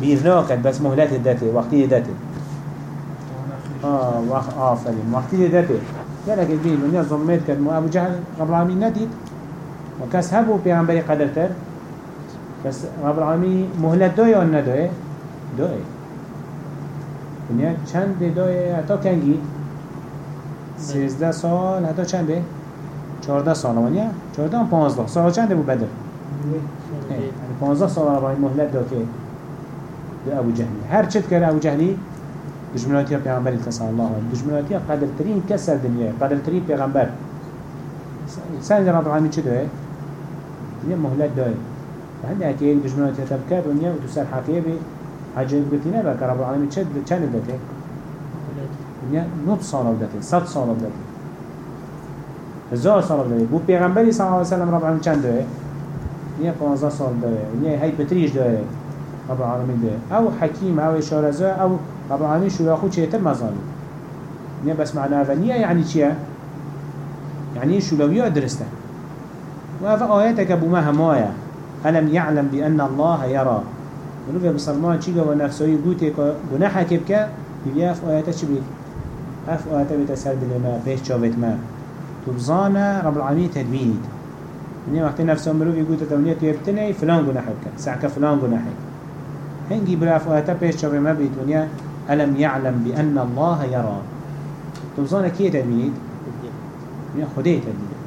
بيرناك بس مهلات الذاتي وقتي ذاتي. آه وق آه فلين وقتي ذاتي قالك البين ونيا ظلمت كان أبو جهل رب العالمين نديد وكاس هبو بيعنبري قدرتر بس رب العالمين مهلت دوي ولا ندوي دوي. ونيا چند دوي؟ حتى كنجي سيزده سال. حتى چنده؟ چهارده سال. ونیا؟ چهارده هم پانزده. سال چنده بود بدر؟ 15 سال ربعي مهلت دو كي دو أبو جهلي هر چت كان أبو جهلي دجمناتيا پیغمبر صلى الله عليه وسلم دجمناتيا قدر ترين كسر دنيا قدر ترين پیغمبر سنة رب العالمين چه دوه؟ دنيا مهلت دوه وهندي هكي دجمناتيا تبكات ونيا ودوسر حكيه بي عجيب قلتنا بك رب العالمين چه چند دته؟ دنيا نوت سال دته صد سال دته هزار سال دته بو پیغمبری صلى الله عليه وسلم رب العالمين چند دوه؟ نيا 15 سال داره نيا هاي بتريش داره رب العالمين ده أو حكيم أو شارزه أو رب العالمين شو ياخو چيتر مزاني نيا بس معنى نيا يعني چيا يعني شو لو يدرسته وهذا آياتك ابو ما همايا ألم يعلم بأن الله يرى. ونوفي بسلمان چيگا ونفسوي قوتي گناحا كبكا يبيا اف آياتا چي بيت اف آياتا بيتا سر دلما بيش چاوت ما تبزانا رب العالمين تدبينيت يعني وقت نفس مروف يقول تتونية تيبتني فلان جناح بك سعك فلان جناح هنجي براف وهتا بيش شبه ما بيت ونيا ألم يعلم بأن الله يرى تبصانا كيه تدميد ونيا خديه تدميد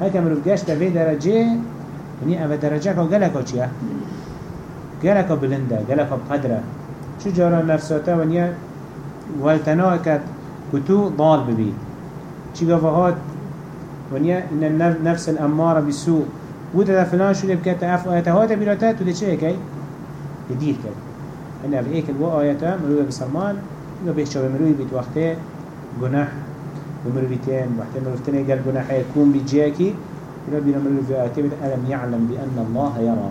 هكا مروف جاش تفي درجة ونيا أفا درجة كو قلقو چيا قلقو بلنده قلقو بقدره. شو جارا نفساتا ونيا والتناكت كتو ضال ببيت چي قفهات ونيا إن النفس الأمارة بالسوء وده فلان شو لبكت أف آياتها بلاتات وده چه كي؟ يدير كي. أنا في إيك الوا آياتا مروي بسلمان. إنه بيشتغل مروي بيت وقته جناح. ومرويتين وقته مرويتين قال جناح يكون بجيكي إنه بينا مروي في آياته ألم يعلم بأن الله يرى.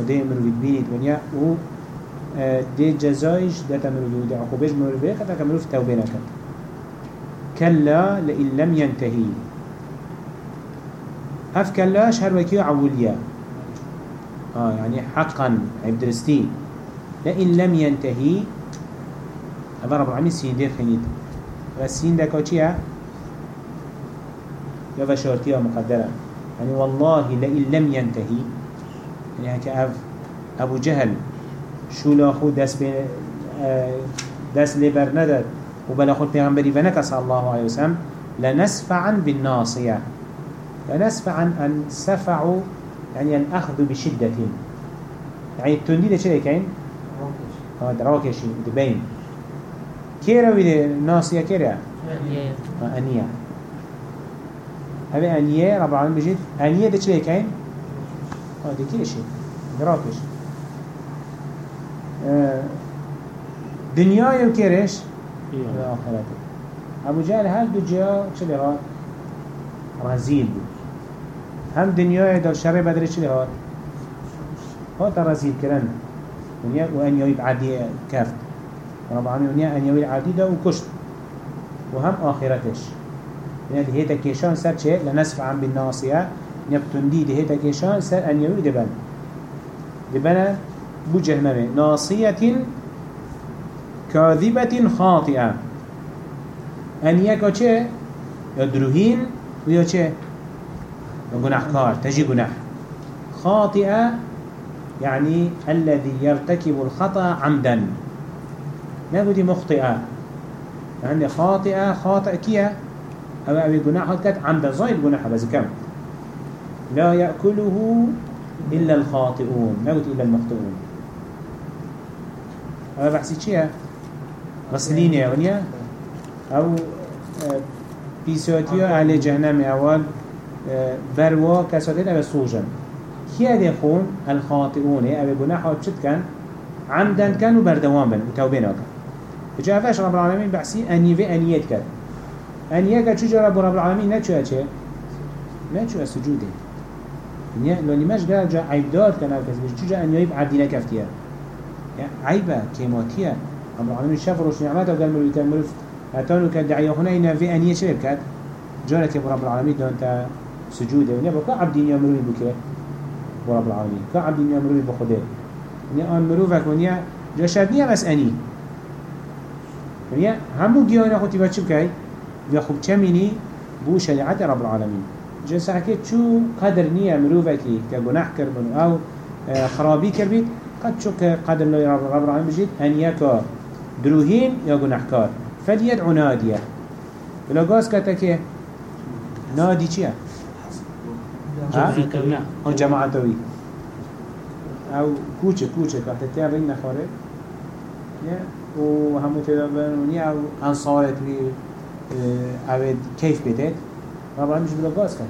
وده مروي بيت ونيا و دي جزايش ده تمروي وده عقوبش مروي بيه خطا كمروي في توبينك كلا لئن لم ينتهي. هف كلاش هر وكيو عوليا آه يعني حقا عبدرستي لئن لم ينتهي أبا رب العالمين سين دير خنيد والسين دا كوشيا يبا شرطية مقدرة. يعني والله لئن لم ينتهي يعني هكا أف أبو جهل شو لاخو دس بين دس لبر ندد وبلا خود پیغمبری نکس الله عليه وسلم لنسفعا بالناصية لنسفعا أن سفعوا يعني الأخذ بشدة. يعني التندي ده شده كين آه دراكشي دبين كيرا ويده ناصية كيرا؟ أنية. هذا أنية رب العالمين بجد. أنية ده شده كين ده كيشي دراكش آه دنيا يو كيرش آخرته. أبو جهل هل دو جا چه هات رزيل بود هم دنیای در شر بدر چه هات هات رزيل کرن ونیا و انیوی بعدی کفت رب العالمین ونیا انیوی عادی دا و کشت. و هم آخرتش. ونیا ده هیتا کشان سر چه؟ لنسف عن بالناصیه. نبتندی ده هیتا کشان سر انیوی دبن. دبن بو جهنمه. ناصیه كاذبة خاطئة. أن يكا چه؟ يدروهين ويا چه؟ گناهكار تجي گناه خاطئة يعني الذي يرتكب الخطأ عمدا. نقول مخطئة. يعني خاطئة خاطئ كيا أو أبي جناح كات عمدا. زايد جناح بس كم؟ لا يأكله إلا الخاطئون. نقول إلا المخطئون. هذا بحسي چيا غسلين يا ونيا أو بيسوتي أهل جهنم أول. بروا كساتين أبي صوجن كي أدي خون الخاطئون أبي جناح شد كان عمدا كانوا بردوام بن وتوبين أكا فجاء فاش رب العالمين بحسي أني في أنيت كان أنيت كان شو جرى رب العالمين نتشو أشي نتشو السجود يعني لو نماش قال جاء عيبدار كان أو كذا شو جاء أن يعيب عبدنا كفتيا يعني عيبة كيماتية رب العالمين شاف روش نعمته وقال ملو كان ملو هتانو كان دعيه هنا إن في أنية شبه كات جارك يا رب العالمين دون تا سجوده ونيا بقى عبدين يمرون بك رب العالمين. كعبدين يمرون بخده. ونيا أن مروفك ونيا جاشدنيا بس أني ونيا هم بجيانا خوتي بچه بكاي يا خوب چميني بو شريعة رب العالمين جلسة حكيت شو قدر نية مروفكي كجناح كربن أو خرابي كربيت قد شو قدر الله رب العالمين بجيت أن يكا دروهين يا جناحكار فليدعو ناديه ولا قاس كتكي نادي چيا او کرنا او جماعتوي او كوچه كوچه وقت تيان رنگ نخاره و همو تدابنونی او انصارت وی اوید کیف بده، و با همیش بلا گاز کرد.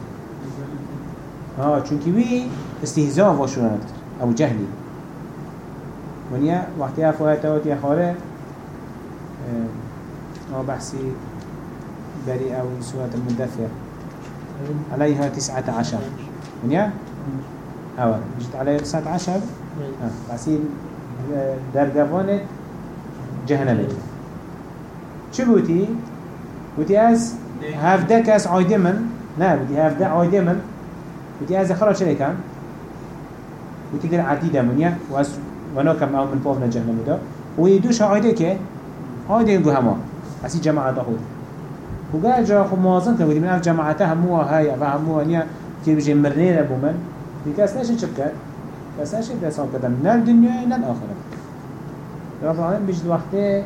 آه چونکی وی استهزاء واشونت کرد. او جهلی. ونیا وقتی افوهت آتی خاره او بحثی بری او سورة المدثر عليها تسعة عشر. ونيا أو جيت عليها تسعة عشر. آه، بحثي درجوانت جهنم. شو بوتي؟ بوتي أز هفدا كاس عايدة من لا بوتي هفدا عايدة من بوتي أز خرج شري كم بوتي در عديدة منيا وأس وناكم أو من فوقنا جهنم ده. ويدوش عايدة كه عايدة يقول هما أسي جماعة تأخذ وقال جا خو موازن كان من أف جماعته هموها هاي فهموها نيا. كي بيجي مرنين أبو من دي كاس ناشي شبكات كاس ناشي دسان كده من الدنيا إلى الآخرة. رب العالمين بيجد وقته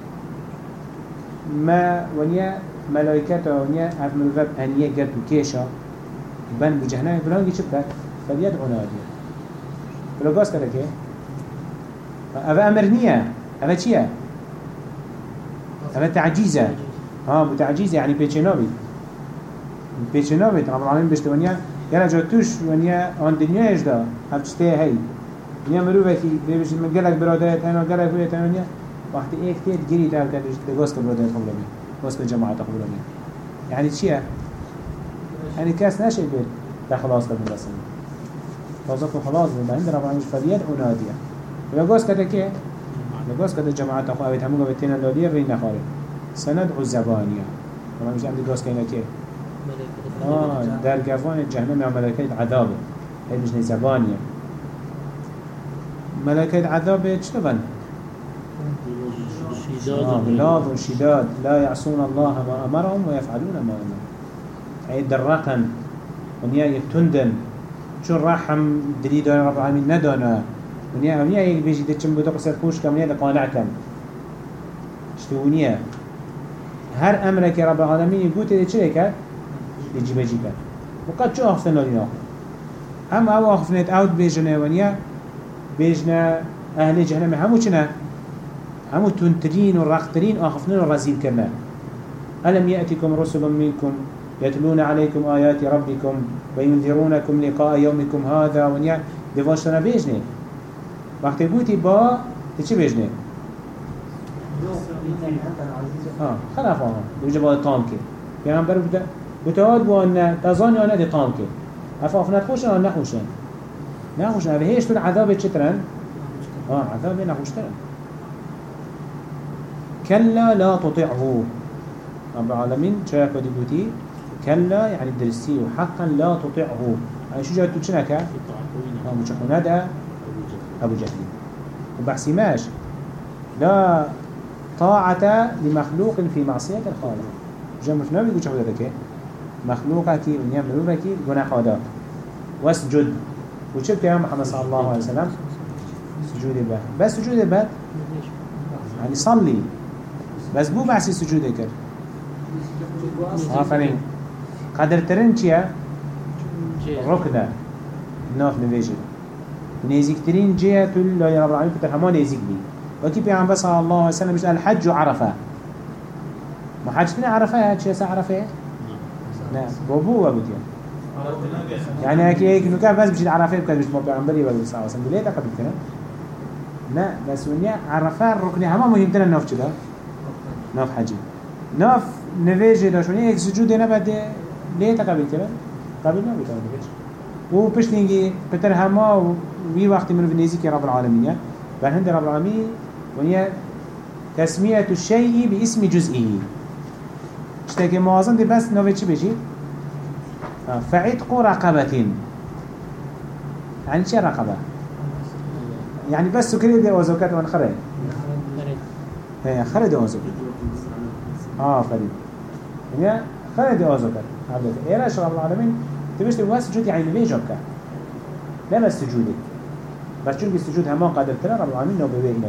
ما ونيا ملائكته ونيا أف ملغب أنيا قد وكيشا. بن بجهنم بلانجي شبكات فليدعو ناديا فلو قاس كده كي؟ أفا أمر نيا أفا چيا أفا تعجيزة؟ ها بتعجيز يعني بيتشنابي بيتشنابي رب العالمين بيشتونيا گره جا توش ونیا آن دنیایش هفت همچته هی نیا مروفه که ببشید من گلک برادرت هنو گلک بویت هنو نیا وقتی ایک تید گیری در کدش دگاز که برادرت قبول بی گاز که جماعت قبول یعنی چیه؟ یعنی کس نشه بر ده خلاص قبول رسیم تازه که خلاص بید هند ربانیش فدیل اونادیه و گاز کده که؟ لگاز کده جماعت خواهد همون گوه تینا لالیه رین نخاره سند عزبانیه و همیشه هم دگاز که اینه که آه در قفوان جهنم يا ملكة عذاب. هي مش زبانية ملكة عذاب آه غلاظ شداد لا يعصون الله ما أمرهم ويفعلون ما أمرهم. أي درقا ونيا يتندن شو رحم دليل رب العالمين ندونا ونيا ونيا يك بيجي تشم بدو قصر خوش كم ونيا لقانع كم شتونيا هر أمرك رب العالمين يقول تدي چه يجي بيجي كات وقد شو أخفنا لنا هم أو أخفنت أوت بيجنا ونيا بيجنا أهل جهنم. همو چنا همو تنترين ورقترين أخفنا الرزيل كنا ألم يأتكم رسل منكم يتلون عليكم آيات ربكم وينذرونكم لقاء يومكم هذا ونيا؟ دفاشتنا بيجني؟ وقت قوتي با تچي بيجني ها خلاف آها بيجي با طامكي پیغمبر بوده. بتواد بو أن تظن أن دي أفا أفنات خوشن أو نخوشن. نخوشن. أفا هيش تون عذاب چترن آه عذاب نخوشترن. كلا لا تطيعه رب العالمين شايف ودي بوتي كلا يعني درسي وحقا لا تطيعه يعني شو جاءت تشنك مشحونا ده أبو جهل. وبحسي ماش لا طاعة لمخلوق في معصية الخالق. جاء مفنا بيقول شو ذلك مخلوقك من يملوك جناح هذا واسجد وشبت يا محمد صلى الله عليه وسلم؟ سجود به. بس سجود به؟ يعني صلي بس بو بحثي سجود كر آفرین. قدر ترین چیه؟ رکنه ناف نویجه نزیکترین جهة لای رب العالمین کتر هما نزیک بی. وکی پیغمبر صلی الله علیه وسلم بشت الحج عرفه. عرفة؟ هاد شيء سا عرفة؟ لا بابو وابديا يعني هيك هيك كان بس بجي عرفة بكذا بجي بيعمبري ولا صلى الله عليه وسلم ليه؟ ده قبل كده لا بس ونيا عرفة الركن هما مهم تنا نوف كده نوف حجي. نوف نفيجي داش ونيا هيك سجود نبد ليه تقبل كده قبل ما بيتقبل كده و پتر هما و وی وقتی من بنیزی که رب العالمین بل هند رب العالمین ونیا تسمية الشيء باسم جزئه. اشتاكي موازن دي بس نوفي چي بيجي فعتق رقبة يعني چه رقبة يعني بس سكري دي اوزوكات وان خره هي خره دي اوزوكات آه فريد يعني خره دي اوزوكات عبدالله ايراش رب العالمين تبشت بوا سجود يعني نبي جبك لا بس سجودك بس چونك السجود همان قادر ترى رب العالمين نو بيبين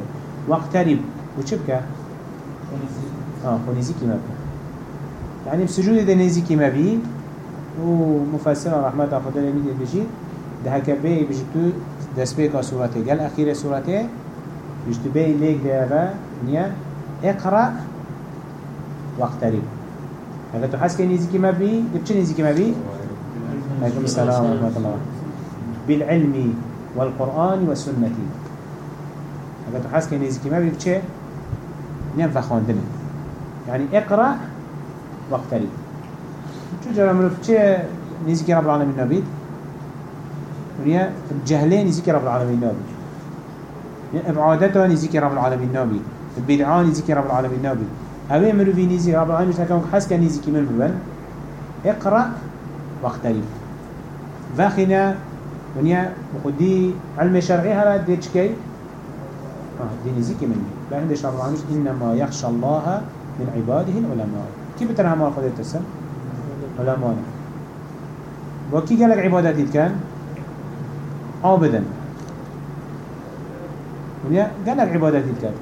واقترب وشبك آه خونيزيكي مبكى يعني بسجود ده نيزيكي مبي ومفسر رحمة خدا لميد بيجي ده هكبه بيجتو دسبيك سورته قال أخير سورته بيجتو بي ليك ده نيا اقرأ واقترب هذا تحس كنيزيكي مبي ده بچه نيزيكي مبي عليكم السلام ورحمة الله. بالعلم والقرآن والسنة. هذا تحس كنيزيكي مبي بچه نيم فخواندنه يعني اقرأ واقترب شو جرى منو؟ بچه نيزيكي رب العالمين نبيد ونيا الجهلين نيزيكي رب العالمين نبيد يعني إبعادته نيزيكي رب العالمين نبيد البدعان نيزيكي رب العالمين نبيد اوه منو في نيزيكي رب العالمين؟ مش هكذا حس كنيزيكي من ببن اقرأ واقترب فاخنا ونيا وخدي علم شرعي. هلا ديتش كي؟ آه دي نزيكي مني. لا عندش رب العالمين إنما يخشى الله من عباده العلماء. كيف بترها ما خذت السن علماء وكي قالك عبادات كان عابدا ونيا قالك عبادات كان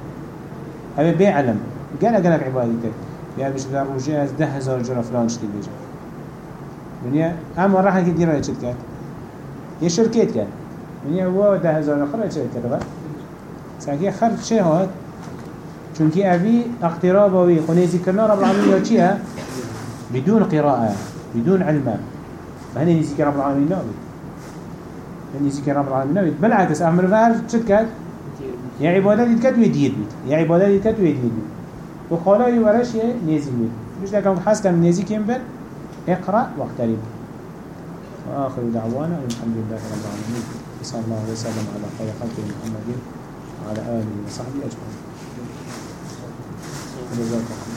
هذا بيعلم قالك قالك عبادات يعني مش ده رجاء ده هزار جرى فلان شتي بيجي ونيا أما راح كدير على شت كان هي شركات كان ونيا هو ده هزار آخر شت كده ساكي خرج شيء هاد چونكي أبي اقتراب وي خنيزي كرنا رب العالمين يا چيها بدون قراءة بدون علم. فهنا نزيك رب العالمين نابي هنا نزيك رب العالمين نابي بالعكس أمر فهر شكت يا عبادات يتكت ويدير بيت يا عبادات يتكت ويدير بيت وخالا يورش نيزي بيت مش لكم حس كم نيزي كم بل اقرأ واقترب وآخر دعوانا الحمد لله رب العالمين صلى الله وسلم على خير خلق محمد وعلى آله وصحبه أجمعين جزاك الله